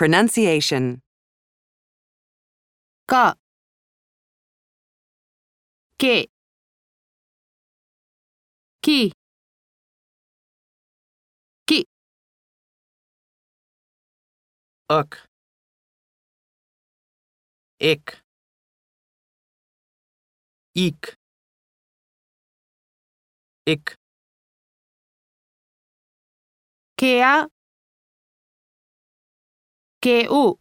Pronunciation. Ka. Ke. Ki. Ki. Uk Ek. Ik. Ik. Kea. के उ।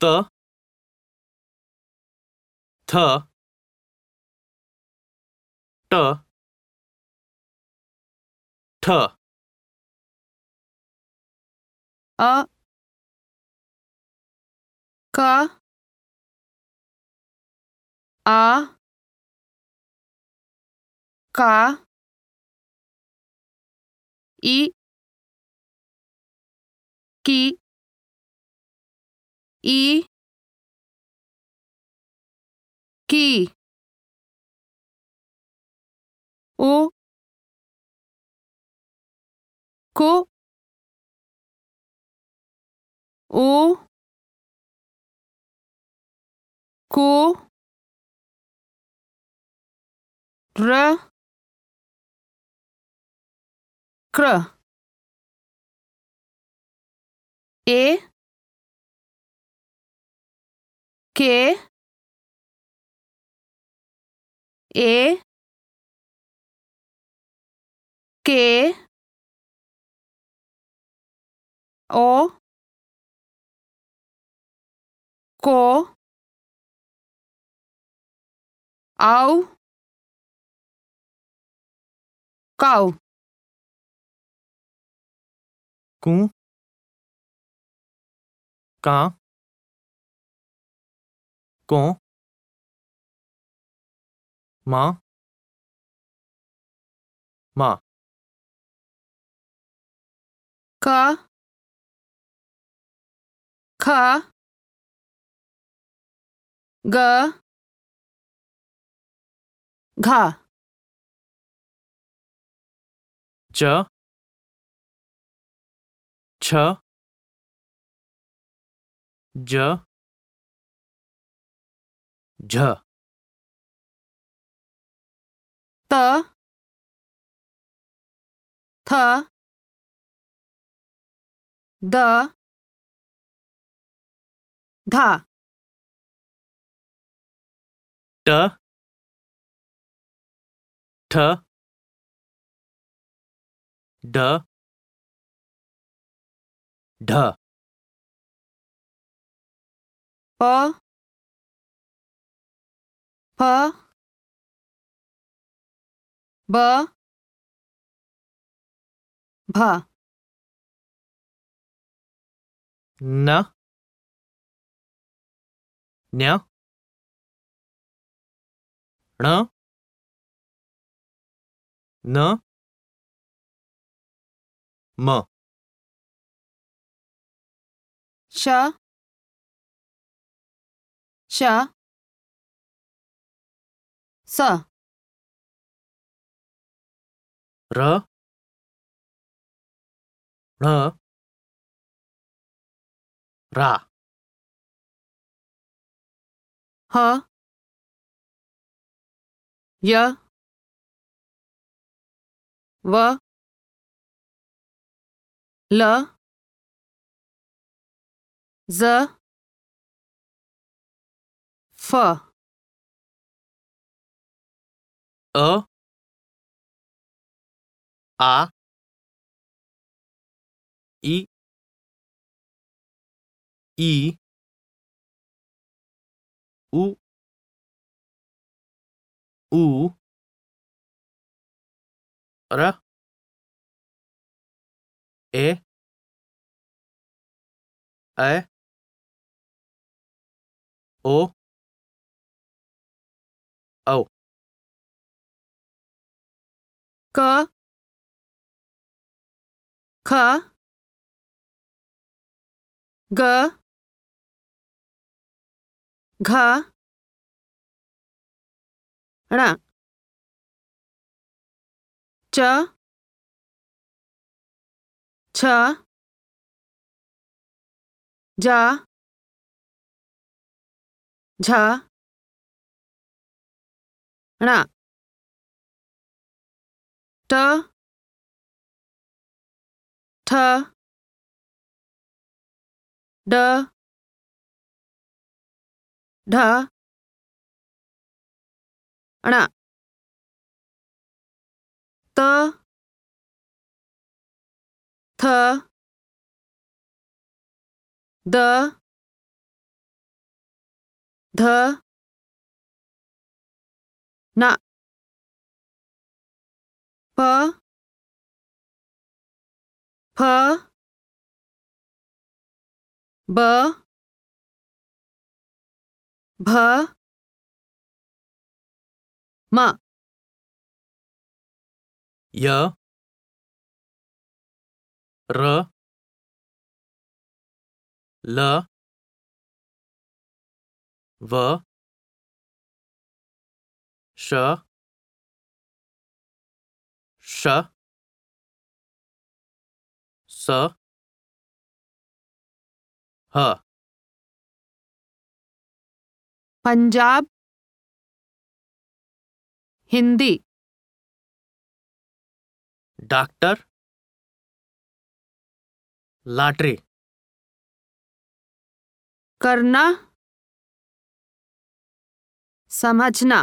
त। थ। ट। ठ। अ। क। आ। का। ई ki e ki. O ko o ko r. Kr. ए के ए के ओ को आउ काउ कु का को मा? मा। क? ख? ग? घ? च? छ? ज झ त थ द ध। ट ठ ड ढ। प फ ब भ न न्य ण न म श श। स। र। ळ रा। ह। य। व। ल। ज। for औ क ख ग घ ण च छ जा झा णा ट ठ ड ढ ण त थ द ध न प फ ब भ म य र ल व श श स ह पंजाब हिंदी डॉक्टर लॉटरी करना समझना